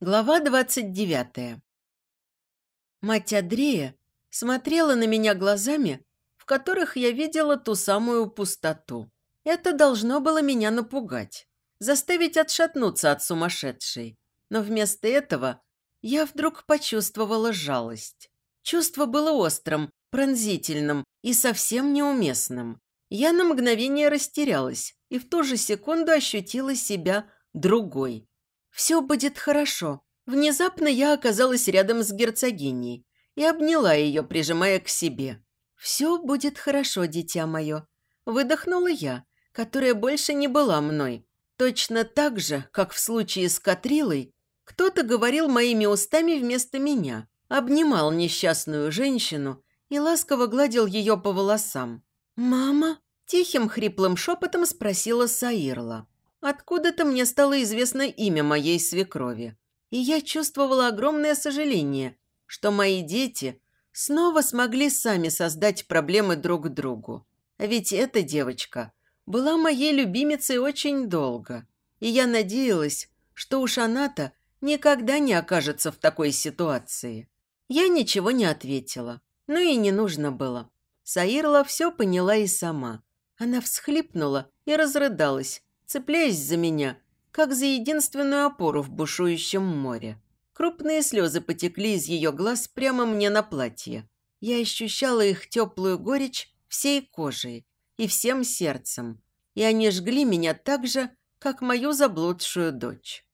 Глава двадцать девятая. Мать Андрея смотрела на меня глазами, в которых я видела ту самую пустоту. Это должно было меня напугать, заставить отшатнуться от сумасшедшей. Но вместо этого я вдруг почувствовала жалость. Чувство было острым, пронзительным и совсем неуместным. Я на мгновение растерялась и в ту же секунду ощутила себя другой – «Все будет хорошо». Внезапно я оказалась рядом с герцогиней и обняла ее, прижимая к себе. «Все будет хорошо, дитя мое», – выдохнула я, которая больше не была мной. Точно так же, как в случае с Катрилой, кто-то говорил моими устами вместо меня, обнимал несчастную женщину и ласково гладил ее по волосам. «Мама?» – тихим хриплым шепотом спросила Саирла. Откуда-то мне стало известно имя моей свекрови. И я чувствовала огромное сожаление, что мои дети снова смогли сами создать проблемы друг другу. Ведь эта девочка была моей любимицей очень долго. И я надеялась, что уж она-то никогда не окажется в такой ситуации. Я ничего не ответила. Ну и не нужно было. Саирла все поняла и сама. Она всхлипнула и разрыдалась, цепляясь за меня, как за единственную опору в бушующем море. Крупные слезы потекли из ее глаз прямо мне на платье. Я ощущала их теплую горечь всей кожей и всем сердцем, и они жгли меня так же, как мою заблудшую дочь.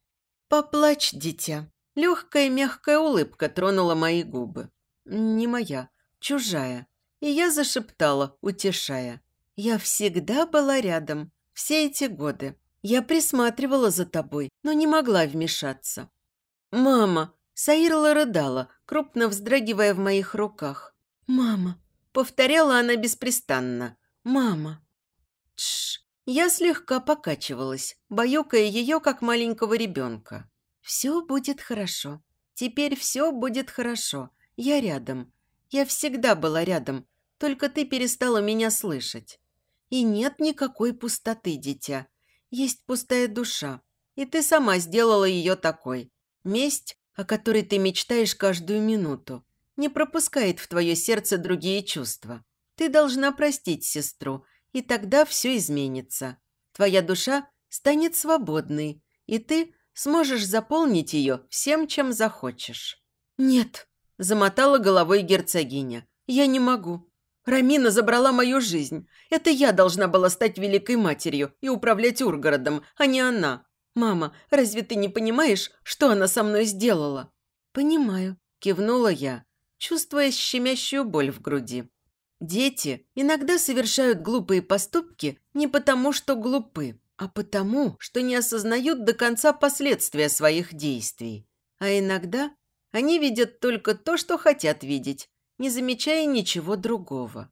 «Поплачь, дитя!» Легкая мягкая улыбка тронула мои губы. Не моя, чужая. И я зашептала, утешая. «Я всегда была рядом. Все эти годы я присматривала за тобой, но не могла вмешаться. «Мама!» Саирла рыдала, крупно вздрагивая в моих руках. «Мама!» Повторяла она беспрестанно. «Мама!» Тш! Я слегка покачивалась, баюкая ее, как маленького ребенка. «Все будет хорошо. Теперь все будет хорошо. Я рядом. Я всегда была рядом, только ты перестала меня слышать. И нет никакой пустоты, дитя. Есть пустая душа. И ты сама сделала ее такой. Месть, о которой ты мечтаешь каждую минуту, не пропускает в твое сердце другие чувства. Ты должна простить сестру, и тогда все изменится. Твоя душа станет свободной, и ты сможешь заполнить ее всем, чем захочешь». «Нет», – замотала головой герцогиня, – «я не могу. Рамина забрала мою жизнь. Это я должна была стать великой матерью и управлять Ургородом, а не она. Мама, разве ты не понимаешь, что она со мной сделала?» «Понимаю», – кивнула я, чувствуя щемящую боль в груди. Дети иногда совершают глупые поступки не потому, что глупы, а потому, что не осознают до конца последствия своих действий. А иногда они видят только то, что хотят видеть, не замечая ничего другого.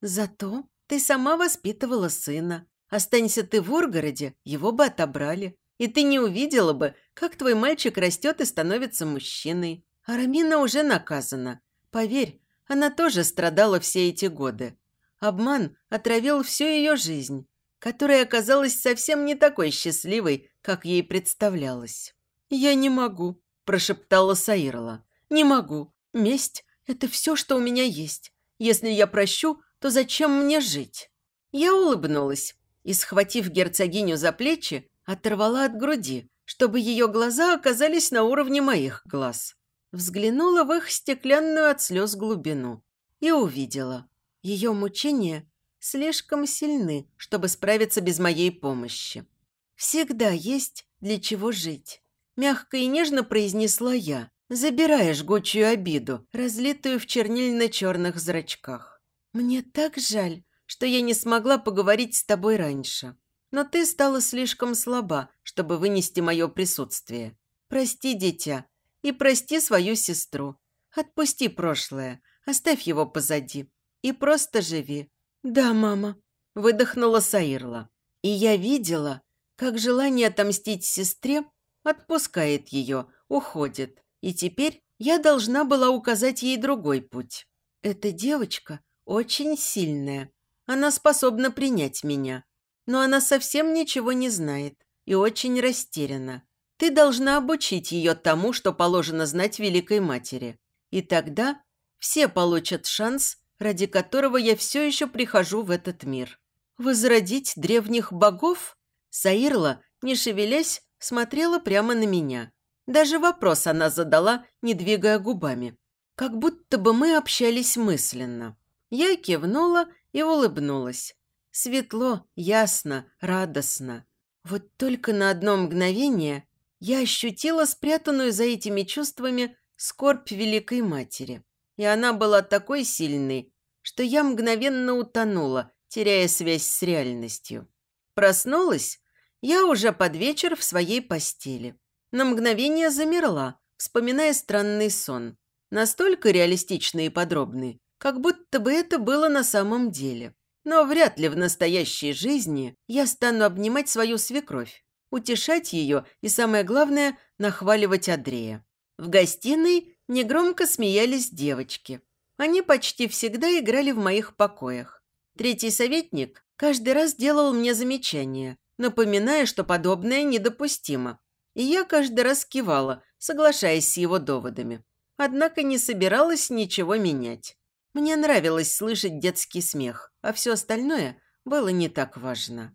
Зато ты сама воспитывала сына. Останься ты в Ургороде, его бы отобрали. И ты не увидела бы, как твой мальчик растет и становится мужчиной. А Рамина уже наказана. Поверь, она тоже страдала все эти годы. Обман отравил всю ее жизнь, которая оказалась совсем не такой счастливой, как ей представлялось. «Я не могу», – прошептала Саирла. «Не могу. Месть это все, что у меня есть. Если я прощу, то зачем мне жить?» Я улыбнулась и, схватив герцогиню за плечи, оторвала от груди, чтобы ее глаза оказались на уровне моих глаз. Взглянула в их стеклянную от слез глубину и увидела. Ее мучения слишком сильны, чтобы справиться без моей помощи. «Всегда есть для чего жить», – мягко и нежно произнесла я, забирая жгучую обиду, разлитую в чернильно-черных зрачках. «Мне так жаль, что я не смогла поговорить с тобой раньше. Но ты стала слишком слаба, чтобы вынести мое присутствие. Прости, дитя, и прости свою сестру. Отпусти прошлое, оставь его позади. И просто живи». «Да, мама», – выдохнула Саирла. И я видела, как желание отомстить сестре отпускает ее, уходит. И теперь я должна была указать ей другой путь. Эта девочка очень сильная. Она способна принять меня. Но она совсем ничего не знает и очень растеряна. Ты должна обучить ее тому, что положено знать Великой Матери. И тогда все получат шанс, ради которого я все еще прихожу в этот мир. Возродить древних богов? Саирла, не шевелясь, смотрела прямо на меня. Даже вопрос она задала, не двигая губами. Как будто бы мы общались мысленно. Я кивнула и улыбнулась. Светло, ясно, радостно. Вот только на одно мгновение я ощутила спрятанную за этими чувствами скорбь Великой Матери. И она была такой сильной, что я мгновенно утонула, теряя связь с реальностью. Проснулась я уже под вечер в своей постели. На мгновение замерла, вспоминая странный сон. Настолько реалистичный и подробный, как будто бы это было на самом деле. Но вряд ли в настоящей жизни я стану обнимать свою свекровь, утешать ее и, самое главное, нахваливать Андрея. В гостиной негромко смеялись девочки. Они почти всегда играли в моих покоях. Третий советник каждый раз делал мне замечания, напоминая, что подобное недопустимо. И я каждый раз кивала, соглашаясь с его доводами. Однако не собиралась ничего менять. Мне нравилось слышать детский смех, а все остальное было не так важно.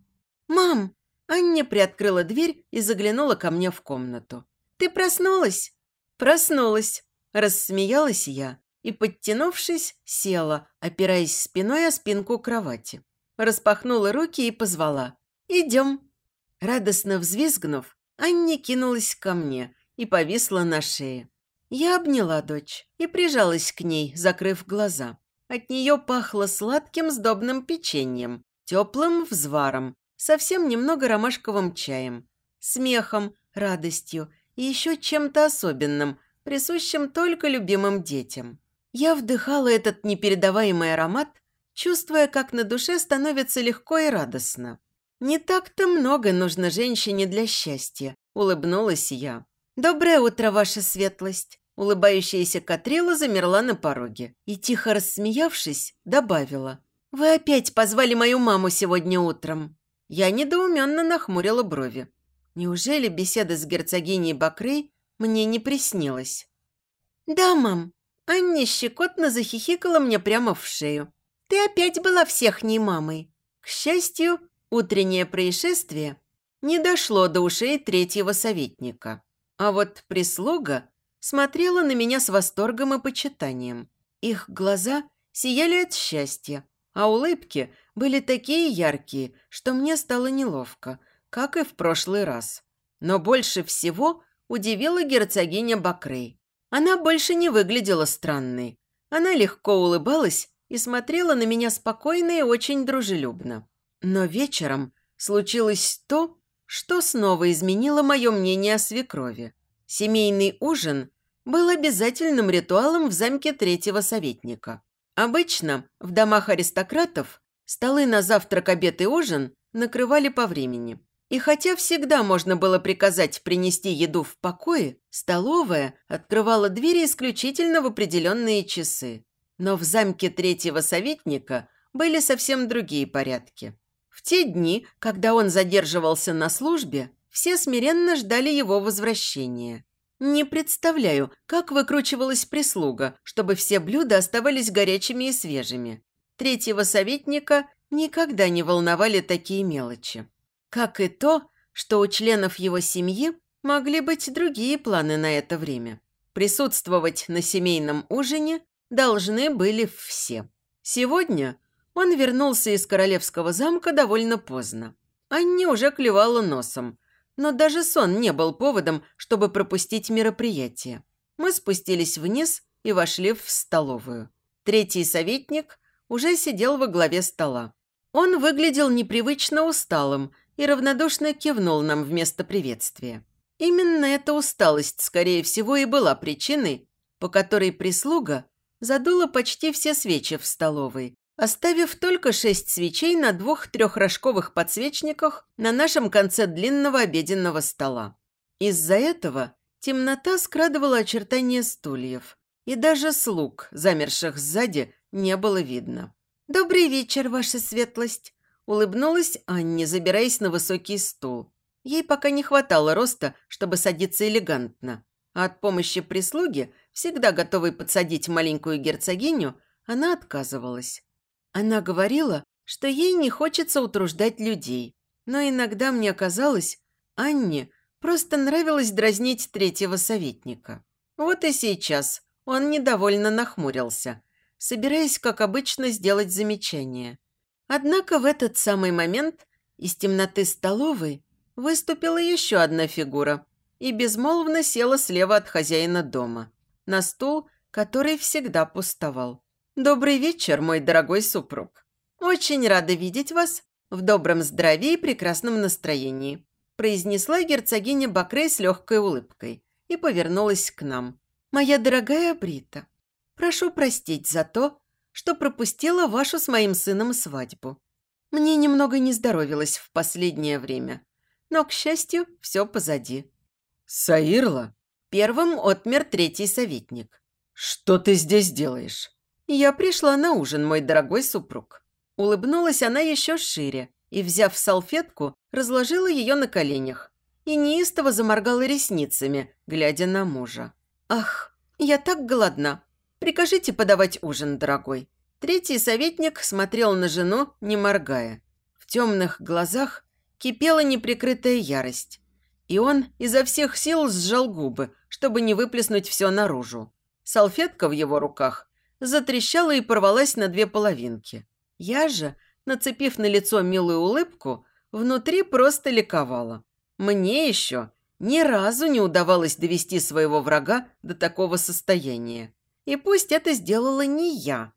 «Мам!» Анне приоткрыла дверь и заглянула ко мне в комнату. «Ты проснулась?» «Проснулась!» Рассмеялась я и, подтянувшись, села, опираясь спиной о спинку кровати. Распахнула руки и позвала. «Идем!» Радостно взвизгнув, Анне кинулась ко мне и повисла на шее. Я обняла дочь и прижалась к ней, закрыв глаза. От нее пахло сладким сдобным печеньем, теплым взваром, совсем немного ромашковым чаем, смехом, радостью и еще чем-то особенным, присущим только любимым детям. Я вдыхала этот непередаваемый аромат, чувствуя, как на душе становится легко и радостно. «Не так-то много нужно женщине для счастья», – улыбнулась я. «Доброе утро, ваша светлость!» Улыбающаяся Катрила замерла на пороге и, тихо рассмеявшись, добавила. «Вы опять позвали мою маму сегодня утром». Я недоуменно нахмурила брови. Неужели беседа с герцогиней Бакрей мне не приснилась? «Да, мам». Анне щекотно захихикала мне прямо в шею. «Ты опять была всех ней мамой». К счастью, утреннее происшествие не дошло до ушей третьего советника. А вот прислуга смотрела на меня с восторгом и почитанием. Их глаза сияли от счастья, а улыбки были такие яркие, что мне стало неловко, как и в прошлый раз. Но больше всего удивила герцогиня Бакрей. Она больше не выглядела странной. Она легко улыбалась и смотрела на меня спокойно и очень дружелюбно. Но вечером случилось то, что снова изменило мое мнение о свекрови. Семейный ужин был обязательным ритуалом в замке третьего советника. Обычно в домах аристократов столы на завтрак, обед и ужин накрывали по времени. И хотя всегда можно было приказать принести еду в покое, столовая открывала двери исключительно в определенные часы. Но в замке третьего советника были совсем другие порядки. В те дни, когда он задерживался на службе, все смиренно ждали его возвращения. Не представляю, как выкручивалась прислуга, чтобы все блюда оставались горячими и свежими. Третьего советника никогда не волновали такие мелочи. Как и то, что у членов его семьи могли быть другие планы на это время. Присутствовать на семейном ужине должны были все. Сегодня он вернулся из королевского замка довольно поздно. Анни уже клевала носом, но даже сон не был поводом, чтобы пропустить мероприятие. Мы спустились вниз и вошли в столовую. Третий советник уже сидел во главе стола. Он выглядел непривычно усталым и равнодушно кивнул нам вместо приветствия. Именно эта усталость, скорее всего, и была причиной, по которой прислуга задула почти все свечи в столовой, оставив только шесть свечей на двух трехрожковых подсвечниках на нашем конце длинного обеденного стола. Из-за этого темнота скрадывала очертания стульев, и даже слуг, замерших сзади, не было видно. «Добрый вечер, ваша светлость!» – улыбнулась Анне, забираясь на высокий стул. Ей пока не хватало роста, чтобы садиться элегантно. А от помощи прислуги, всегда готовой подсадить маленькую герцогиню, она отказывалась. Она говорила, что ей не хочется утруждать людей. Но иногда мне казалось, Анне просто нравилось дразнить третьего советника. Вот и сейчас он недовольно нахмурился, собираясь, как обычно, сделать замечание. Однако в этот самый момент из темноты столовой выступила еще одна фигура и безмолвно села слева от хозяина дома, на стул, который всегда пустовал. «Добрый вечер, мой дорогой супруг. Очень рада видеть вас в добром здравии и прекрасном настроении», произнесла герцогиня Бакрей с легкой улыбкой и повернулась к нам. «Моя дорогая Брита, прошу простить за то, что пропустила вашу с моим сыном свадьбу. Мне немного не здоровилось в последнее время, но, к счастью, все позади». «Саирла?» Первым отмер третий советник. «Что ты здесь делаешь?» «Я пришла на ужин, мой дорогой супруг». Улыбнулась она еще шире и, взяв салфетку, разложила ее на коленях и неистово заморгала ресницами, глядя на мужа. «Ах, я так голодна. Прикажите подавать ужин, дорогой». Третий советник смотрел на жену, не моргая. В темных глазах кипела неприкрытая ярость. И он изо всех сил сжал губы, чтобы не выплеснуть все наружу. Салфетка в его руках затрещала и порвалась на две половинки. Я же, нацепив на лицо милую улыбку, внутри просто ликовала. Мне еще ни разу не удавалось довести своего врага до такого состояния. И пусть это сделала не я,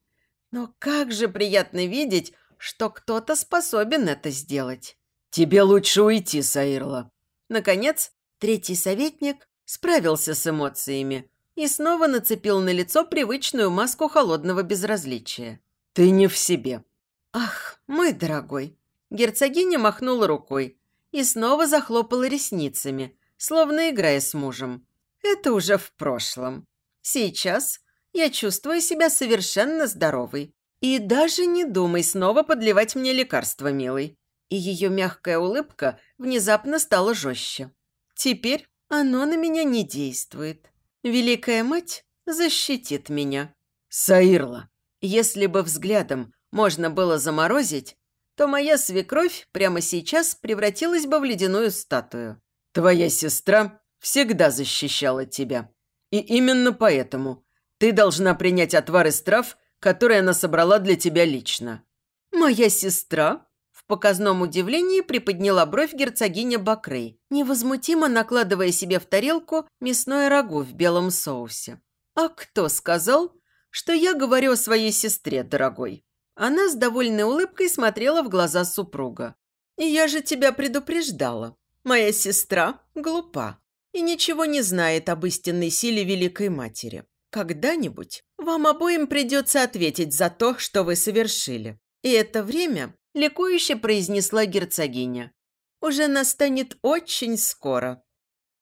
но как же приятно видеть, что кто-то способен это сделать. «Тебе лучше уйти, Саирла». Наконец, третий советник справился с эмоциями и снова нацепил на лицо привычную маску холодного безразличия. «Ты не в себе». «Ах, мой дорогой!» Герцогиня махнула рукой и снова захлопала ресницами, словно играя с мужем. «Это уже в прошлом. Сейчас я чувствую себя совершенно здоровой. И даже не думай снова подливать мне лекарства, милый». И ее мягкая улыбка внезапно стала жестче. «Теперь оно на меня не действует. Великая мать защитит меня». «Саирла!» Если бы взглядом можно было заморозить, то моя свекровь прямо сейчас превратилась бы в ледяную статую. «Твоя сестра всегда защищала тебя. И именно поэтому ты должна принять отвар из трав, которые она собрала для тебя лично». «Моя сестра?» В показном удивлении приподняла бровь герцогиня Бакрей, невозмутимо накладывая себе в тарелку мясное рагу в белом соусе. «А кто сказал, что я говорю о своей сестре, дорогой?» Она с довольной улыбкой смотрела в глаза супруга. «И я же тебя предупреждала. Моя сестра глупа и ничего не знает об истинной силе Великой Матери. Когда-нибудь вам обоим придется ответить за то, что вы совершили. И это время ликующе произнесла герцогиня. Уже настанет очень скоро.